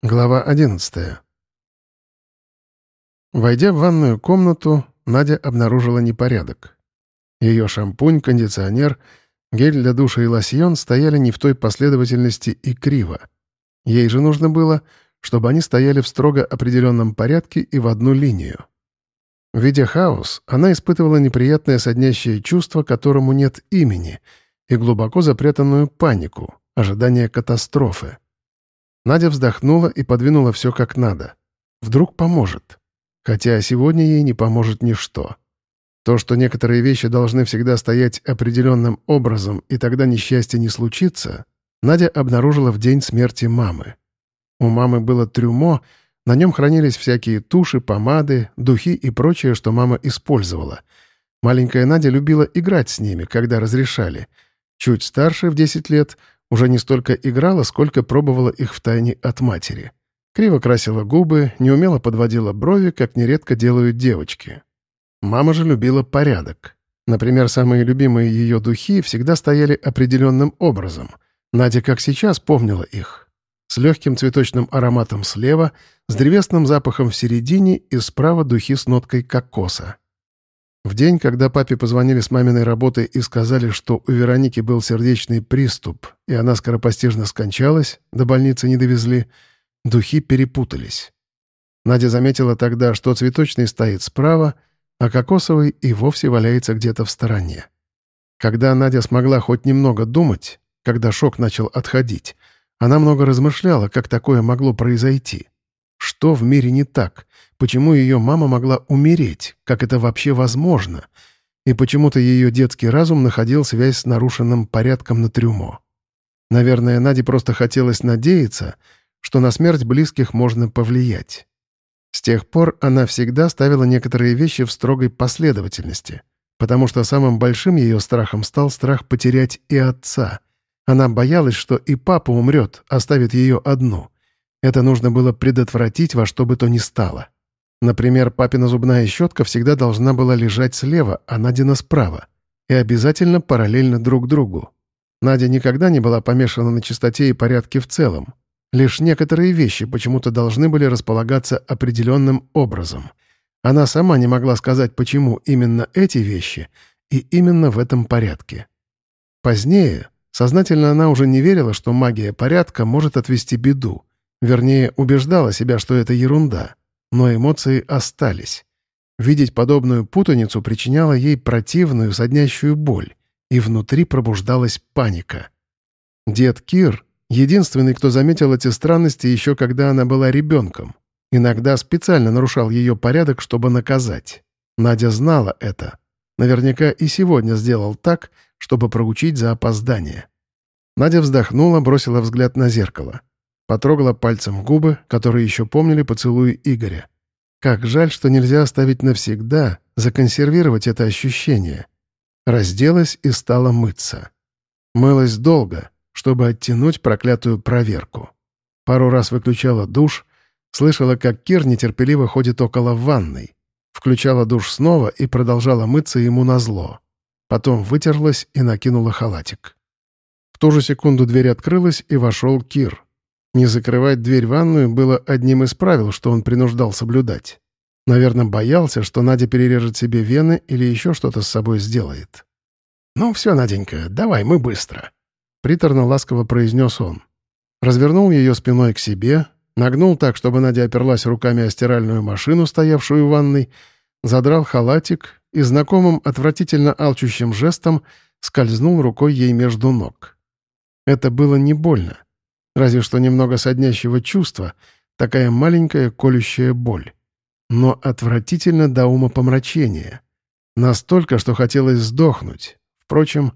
Глава 11. Войдя в ванную комнату, Надя обнаружила непорядок. Ее шампунь, кондиционер, гель для душа и лосьон стояли не в той последовательности и криво. Ей же нужно было, чтобы они стояли в строго определенном порядке и в одну линию. Видя хаос, она испытывала неприятное соднящее чувство, которому нет имени, и глубоко запрятанную панику, ожидание катастрофы. Надя вздохнула и подвинула все как надо. Вдруг поможет. Хотя сегодня ей не поможет ничто. То, что некоторые вещи должны всегда стоять определенным образом, и тогда несчастье не случится, Надя обнаружила в день смерти мамы. У мамы было трюмо, на нем хранились всякие туши, помады, духи и прочее, что мама использовала. Маленькая Надя любила играть с ними, когда разрешали. Чуть старше, в 10 лет, уже не столько играла, сколько пробовала их втайне от матери. Криво красила губы, неумело подводила брови, как нередко делают девочки. Мама же любила порядок. Например, самые любимые ее духи всегда стояли определенным образом. Надя, как сейчас, помнила их. С легким цветочным ароматом слева, с древесным запахом в середине и справа духи с ноткой кокоса. В день, когда папе позвонили с маминой работы и сказали, что у Вероники был сердечный приступ, и она скоропостижно скончалась, до больницы не довезли, духи перепутались. Надя заметила тогда, что цветочный стоит справа, а кокосовый и вовсе валяется где-то в стороне. Когда Надя смогла хоть немного думать, когда шок начал отходить, она много размышляла, как такое могло произойти. Что в мире не так? Почему ее мама могла умереть? Как это вообще возможно? И почему-то ее детский разум находил связь с нарушенным порядком на трюмо. Наверное, Наде просто хотелось надеяться, что на смерть близких можно повлиять. С тех пор она всегда ставила некоторые вещи в строгой последовательности, потому что самым большим ее страхом стал страх потерять и отца. Она боялась, что и папа умрет, оставит ее одну — это нужно было предотвратить во что бы то ни стало. Например, папина зубная щетка всегда должна была лежать слева, а Надина справа. И обязательно параллельно друг другу. Надя никогда не была помешана на чистоте и порядке в целом. Лишь некоторые вещи почему-то должны были располагаться определенным образом. Она сама не могла сказать, почему именно эти вещи и именно в этом порядке. Позднее, сознательно она уже не верила, что магия порядка может отвести беду, Вернее, убеждала себя, что это ерунда. Но эмоции остались. Видеть подобную путаницу причиняло ей противную, соднящую боль, и внутри пробуждалась паника. Дед Кир — единственный, кто заметил эти странности еще когда она была ребенком. Иногда специально нарушал ее порядок, чтобы наказать. Надя знала это. Наверняка и сегодня сделал так, чтобы проучить за опоздание. Надя вздохнула, бросила взгляд на зеркало. Потрогала пальцем губы, которые еще помнили поцелуи Игоря. Как жаль, что нельзя оставить навсегда, законсервировать это ощущение. Разделась и стала мыться. Мылась долго, чтобы оттянуть проклятую проверку. Пару раз выключала душ, слышала, как Кир нетерпеливо ходит около ванной. Включала душ снова и продолжала мыться ему назло. Потом вытерлась и накинула халатик. В ту же секунду дверь открылась, и вошел Кир — не закрывать дверь в ванную было одним из правил, что он принуждал соблюдать. Наверное, боялся, что Надя перережет себе вены или еще что-то с собой сделает. «Ну все, Наденька, давай, мы быстро», — приторно-ласково произнес он. Развернул ее спиной к себе, нагнул так, чтобы Надя оперлась руками о стиральную машину, стоявшую в ванной, задрал халатик и знакомым отвратительно алчущим жестом скользнул рукой ей между ног. Это было не больно разве что немного соднящего чувства, такая маленькая колющая боль. Но отвратительно до ума помрачения. Настолько, что хотелось сдохнуть. Впрочем,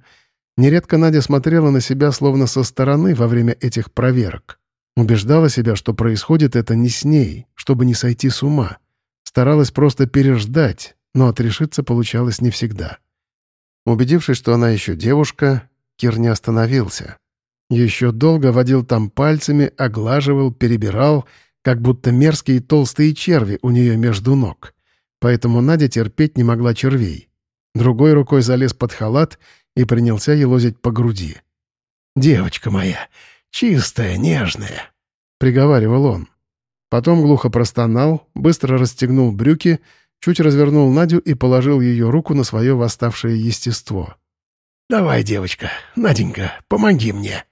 нередко Надя смотрела на себя словно со стороны во время этих проверок. Убеждала себя, что происходит это не с ней, чтобы не сойти с ума. Старалась просто переждать, но отрешиться получалось не всегда. Убедившись, что она еще девушка, Кир не остановился. Еще долго водил там пальцами, оглаживал, перебирал, как будто мерзкие толстые черви у нее между ног. Поэтому Надя терпеть не могла червей. Другой рукой залез под халат и принялся елозить по груди. «Девочка моя, чистая, нежная», — приговаривал он. Потом глухо простонал, быстро расстегнул брюки, чуть развернул Надю и положил ее руку на свое восставшее естество. «Давай, девочка, Наденька, помоги мне».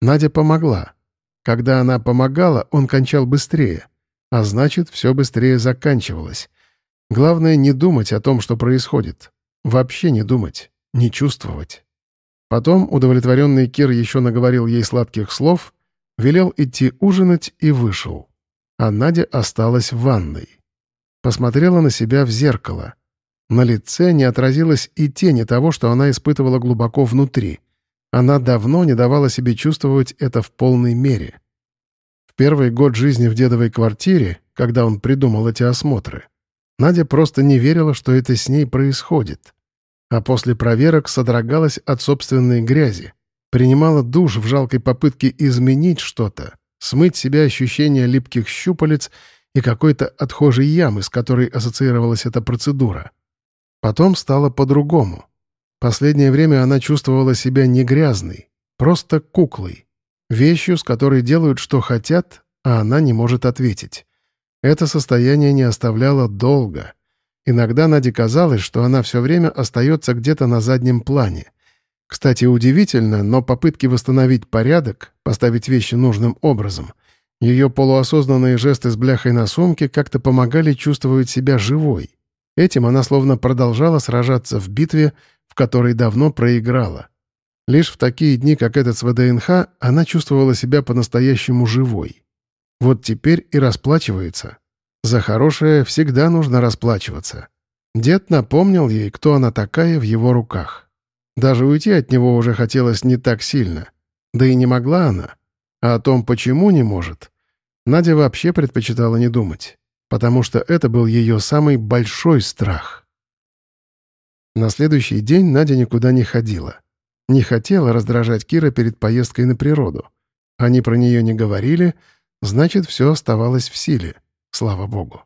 Надя помогла. Когда она помогала, он кончал быстрее, а значит, все быстрее заканчивалось. Главное не думать о том, что происходит. Вообще не думать, не чувствовать. Потом удовлетворенный Кир еще наговорил ей сладких слов, велел идти ужинать и вышел а Надя осталась в ванной. Посмотрела на себя в зеркало. На лице не отразилась и тени того, что она испытывала глубоко внутри. Она давно не давала себе чувствовать это в полной мере. В первый год жизни в дедовой квартире, когда он придумал эти осмотры, Надя просто не верила, что это с ней происходит. А после проверок содрогалась от собственной грязи, принимала душ в жалкой попытке изменить что-то, смыть себя ощущение липких щупалец и какой-то отхожей ямы, с которой ассоциировалась эта процедура. Потом стало по-другому. Последнее время она чувствовала себя не грязной, просто куклой, вещью, с которой делают, что хотят, а она не может ответить. Это состояние не оставляло долго. Иногда Наде казалось, что она все время остается где-то на заднем плане — кстати, удивительно, но попытки восстановить порядок, поставить вещи нужным образом, ее полуосознанные жесты с бляхой на сумке как-то помогали чувствовать себя живой. Этим она словно продолжала сражаться в битве, в которой давно проиграла. Лишь в такие дни, как этот с ВДНХ, она чувствовала себя по-настоящему живой. Вот теперь и расплачивается. За хорошее всегда нужно расплачиваться. Дед напомнил ей, кто она такая в его руках. Даже уйти от него уже хотелось не так сильно. Да и не могла она. А о том, почему не может, Надя вообще предпочитала не думать, потому что это был ее самый большой страх. На следующий день Надя никуда не ходила. Не хотела раздражать Кира перед поездкой на природу. Они про нее не говорили, значит, все оставалось в силе, слава богу.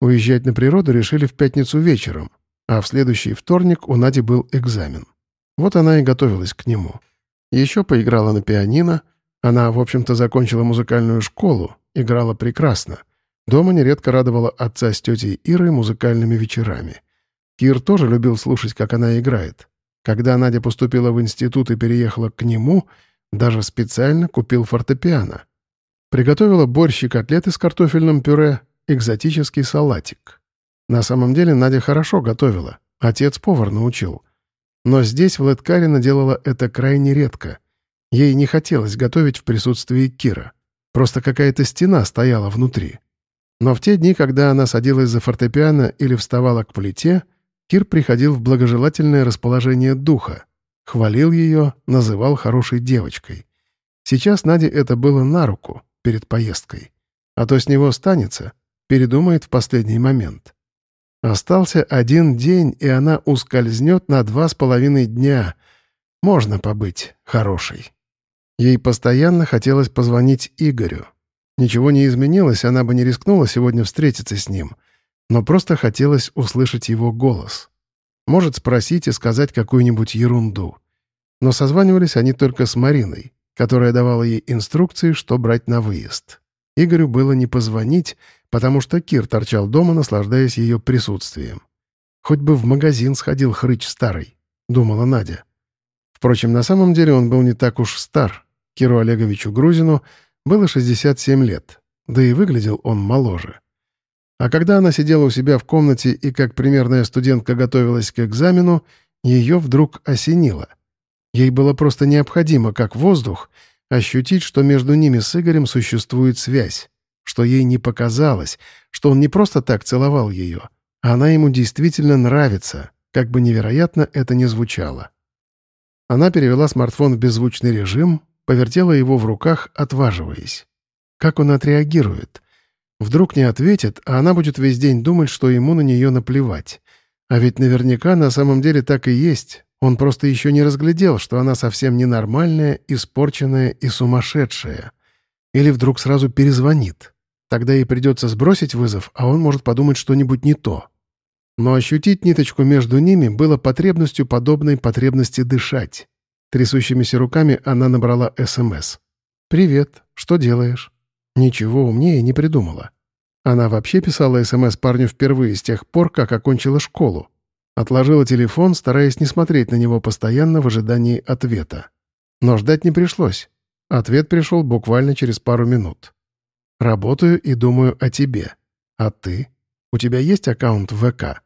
Уезжать на природу решили в пятницу вечером, а в следующий вторник у Нади был экзамен. Вот она и готовилась к нему. Еще поиграла на пианино. Она, в общем-то, закончила музыкальную школу, играла прекрасно. Дома нередко радовала отца с тетей Ирой музыкальными вечерами. Кир тоже любил слушать, как она играет. Когда Надя поступила в институт и переехала к нему, даже специально купил фортепиано. Приготовила борщ и котлеты с картофельным пюре, экзотический салатик. На самом деле Надя хорошо готовила. Отец повар научил. Но здесь Влэткарина делала это крайне редко. Ей не хотелось готовить в присутствии Кира. Просто какая-то стена стояла внутри. Но в те дни, когда она садилась за фортепиано или вставала к плите, Кир приходил в благожелательное расположение духа, хвалил ее, называл хорошей девочкой. Сейчас Наде это было на руку перед поездкой. А то с него останется, передумает в последний момент. Остался один день, и она ускользнет на два с половиной дня. Можно побыть хорошей. Ей постоянно хотелось позвонить Игорю. Ничего не изменилось, она бы не рискнула сегодня встретиться с ним. Но просто хотелось услышать его голос. Может спросить и сказать какую-нибудь ерунду. Но созванивались они только с Мариной, которая давала ей инструкции, что брать на выезд. Игорю было не позвонить, потому что Кир торчал дома, наслаждаясь ее присутствием. «Хоть бы в магазин сходил хрыч старый», — думала Надя. Впрочем, на самом деле он был не так уж стар. Киру Олеговичу Грузину было 67 лет, да и выглядел он моложе. А когда она сидела у себя в комнате и как примерная студентка готовилась к экзамену, ее вдруг осенило. Ей было просто необходимо, как воздух, ощутить, что между ними с Игорем существует связь что ей не показалось, что он не просто так целовал ее, а она ему действительно нравится, как бы невероятно это ни звучало. Она перевела смартфон в беззвучный режим, повертела его в руках, отваживаясь. Как он отреагирует? Вдруг не ответит, а она будет весь день думать, что ему на нее наплевать. А ведь наверняка на самом деле так и есть. Он просто еще не разглядел, что она совсем ненормальная, испорченная и сумасшедшая. Или вдруг сразу перезвонит. Тогда ей придется сбросить вызов, а он может подумать что-нибудь не то. Но ощутить ниточку между ними было потребностью подобной потребности дышать. Трясущимися руками она набрала СМС. «Привет, что делаешь?» Ничего умнее не придумала. Она вообще писала СМС парню впервые с тех пор, как окончила школу. Отложила телефон, стараясь не смотреть на него постоянно в ожидании ответа. Но ждать не пришлось. Ответ пришел буквально через пару минут. «Работаю и думаю о тебе. А ты? У тебя есть аккаунт в ВК?»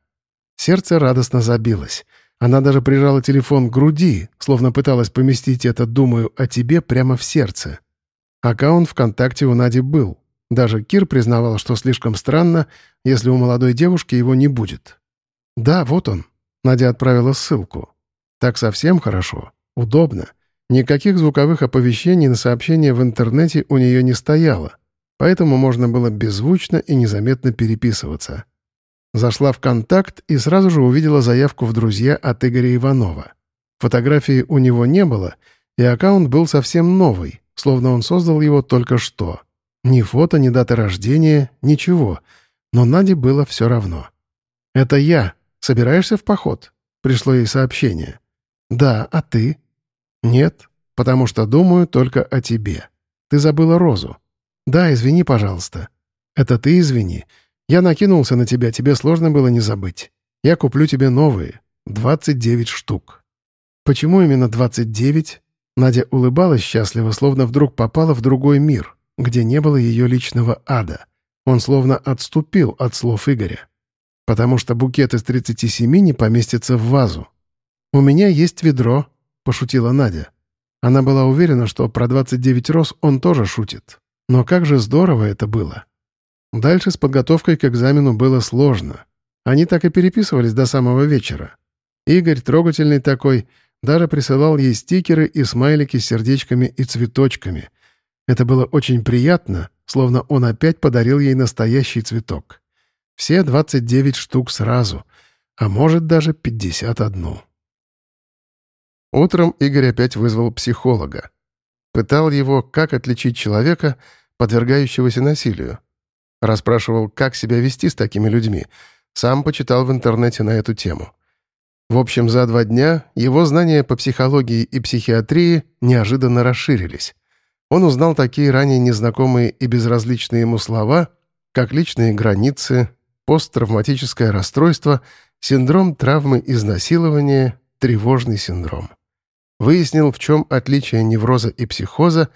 Сердце радостно забилось. Она даже прижала телефон к груди, словно пыталась поместить это «думаю о тебе» прямо в сердце. Аккаунт ВКонтакте у Нади был. Даже Кир признавал, что слишком странно, если у молодой девушки его не будет. «Да, вот он». Надя отправила ссылку. «Так совсем хорошо. Удобно. Никаких звуковых оповещений на сообщения в интернете у нее не стояло, поэтому можно было беззвучно и незаметно переписываться». Зашла в контакт и сразу же увидела заявку в друзья от Игоря Иванова. Фотографии у него не было, и аккаунт был совсем новый, словно он создал его только что. Ни фото, ни даты рождения, ничего. Но Наде было все равно. «Это я. Собираешься в поход?» Пришло ей сообщение. «Да, а ты?» «Нет, потому что думаю только о тебе. Ты забыла розу. Да, извини, пожалуйста. Это ты извини. Я накинулся на тебя, тебе сложно было не забыть. Я куплю тебе новые. 29 штук». «Почему именно 29?» Надя улыбалась счастливо, словно вдруг попала в другой мир, где не было ее личного ада. Он словно отступил от слов Игоря. «Потому что букет из 37 не поместится в вазу». «У меня есть ведро», — пошутила Надя. Она была уверена, что про 29 роз он тоже шутит. Но как же здорово это было. Дальше с подготовкой к экзамену было сложно. Они так и переписывались до самого вечера. Игорь, трогательный такой, даже присылал ей стикеры и смайлики с сердечками и цветочками. Это было очень приятно, словно он опять подарил ей настоящий цветок. Все 29 штук сразу, а может даже 51. Утром Игорь опять вызвал психолога. Пытал его, как отличить человека, подвергающегося насилию. Расспрашивал, как себя вести с такими людьми. Сам почитал в интернете на эту тему. В общем, за два дня его знания по психологии и психиатрии неожиданно расширились. Он узнал такие ранее незнакомые и безразличные ему слова, как личные границы, посттравматическое расстройство, синдром травмы изнасилования, тревожный синдром. Выяснил, в чем отличие невроза и психоза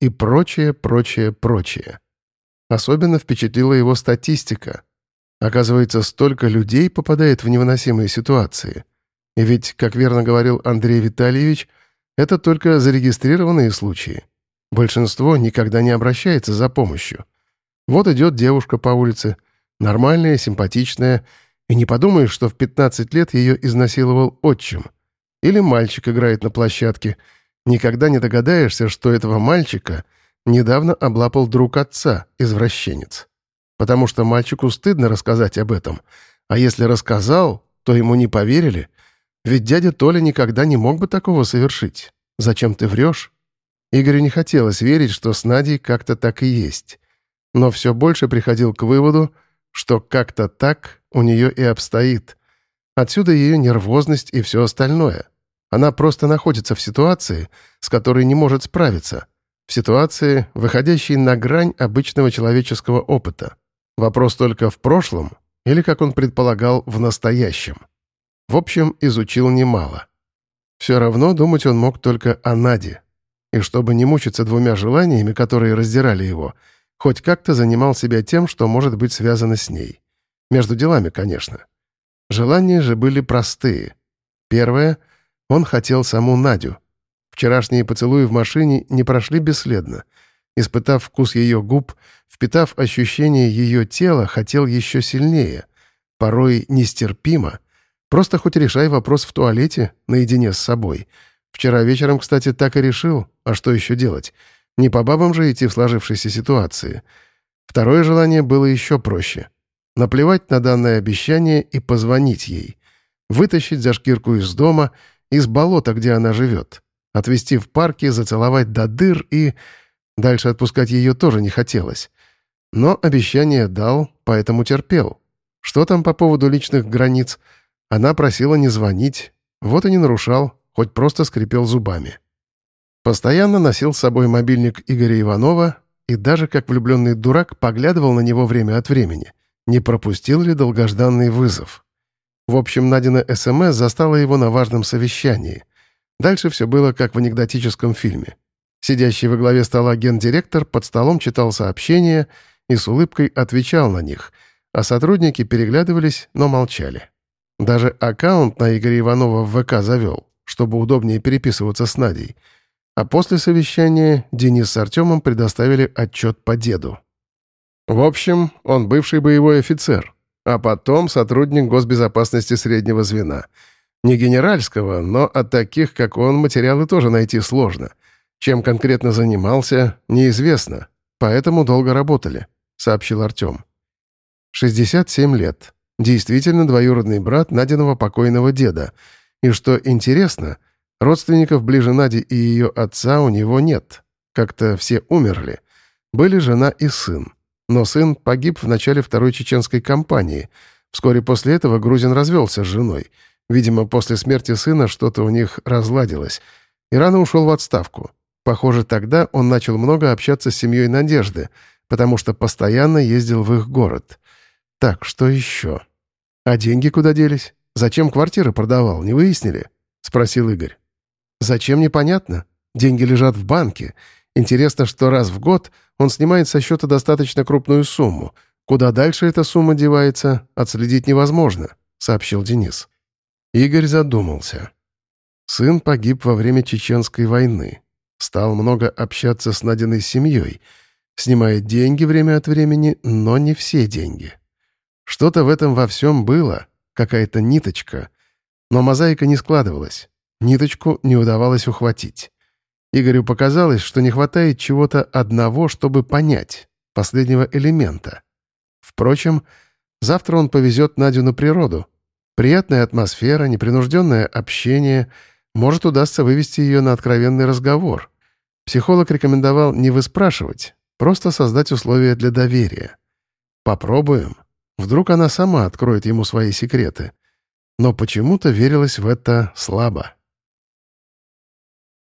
и прочее, прочее, прочее. Особенно впечатлила его статистика. Оказывается, столько людей попадает в невыносимые ситуации. И ведь, как верно говорил Андрей Витальевич, это только зарегистрированные случаи. Большинство никогда не обращается за помощью. Вот идет девушка по улице, нормальная, симпатичная, и не подумаешь, что в 15 лет ее изнасиловал отчим. Или мальчик играет на площадке. Никогда не догадаешься, что этого мальчика — недавно облапал друг отца, извращенец. Потому что мальчику стыдно рассказать об этом, а если рассказал, то ему не поверили, ведь дядя Толя никогда не мог бы такого совершить. Зачем ты врешь? Игорю не хотелось верить, что с Надей как-то так и есть. Но все больше приходил к выводу, что как-то так у нее и обстоит. Отсюда ее нервозность и все остальное. Она просто находится в ситуации, с которой не может справиться — в ситуации, выходящей на грань обычного человеческого опыта. Вопрос только в прошлом или, как он предполагал, в настоящем. В общем, изучил немало. Все равно думать он мог только о Наде. И чтобы не мучиться двумя желаниями, которые раздирали его, хоть как-то занимал себя тем, что может быть связано с ней. Между делами, конечно. Желания же были простые. Первое — он хотел саму Надю. Вчерашние поцелуи в машине не прошли бесследно. Испытав вкус ее губ, впитав ощущение ее тела, хотел еще сильнее. Порой нестерпимо. Просто хоть решай вопрос в туалете, наедине с собой. Вчера вечером, кстати, так и решил. А что еще делать? Не по бабам же идти в сложившейся ситуации. Второе желание было еще проще. Наплевать на данное обещание и позвонить ей. Вытащить за шкирку из дома, из болота, где она живет. Отвезти в парке, зацеловать до дыр и... Дальше отпускать ее тоже не хотелось. Но обещание дал, поэтому терпел. Что там по поводу личных границ? Она просила не звонить. Вот и не нарушал, хоть просто скрипел зубами. Постоянно носил с собой мобильник Игоря Иванова, и даже как влюбленный дурак поглядывал на него время от времени, не пропустил ли долгожданный вызов. В общем, Надина СМС застала его на важном совещании. Дальше все было как в анекдотическом фильме. Сидящий во главе стола гендиректор под столом читал сообщения и с улыбкой отвечал на них, а сотрудники переглядывались, но молчали. Даже аккаунт на Игоря Иванова в ВК завел, чтобы удобнее переписываться с Надей. А после совещания Денис с Артемом предоставили отчет по деду. В общем, он бывший боевой офицер, а потом сотрудник госбезопасности среднего звена. Не генеральского, но от таких, как он, материалы тоже найти сложно. Чем конкретно занимался, неизвестно, поэтому долго работали, сообщил Артем. 67 лет. Действительно двоюродный брат Надиного покойного деда. И что интересно, родственников ближе Нади и ее отца у него нет. Как-то все умерли. Были жена и сын. Но сын погиб в начале Второй чеченской кампании. Вскоре после этого Грузин развелся с женой. Видимо, после смерти сына что-то у них разладилось. И рано ушел в отставку. Похоже, тогда он начал много общаться с семьей Надежды, потому что постоянно ездил в их город. Так, что еще? А деньги куда делись? Зачем квартиры продавал, не выяснили? Спросил Игорь. Зачем, непонятно. Деньги лежат в банке. Интересно, что раз в год он снимает со счета достаточно крупную сумму. Куда дальше эта сумма девается, отследить невозможно, сообщил Денис. Игорь задумался. Сын погиб во время Чеченской войны. Стал много общаться с Надиной семьей. Снимает деньги время от времени, но не все деньги. Что-то в этом во всем было, какая-то ниточка. Но мозаика не складывалась. Ниточку не удавалось ухватить. Игорю показалось, что не хватает чего-то одного, чтобы понять, последнего элемента. Впрочем, завтра он повезет Надю на природу. Приятная атмосфера, непринужденное общение. Может, удастся вывести ее на откровенный разговор. Психолог рекомендовал не выспрашивать, просто создать условия для доверия. Попробуем. Вдруг она сама откроет ему свои секреты. Но почему-то верилось в это слабо.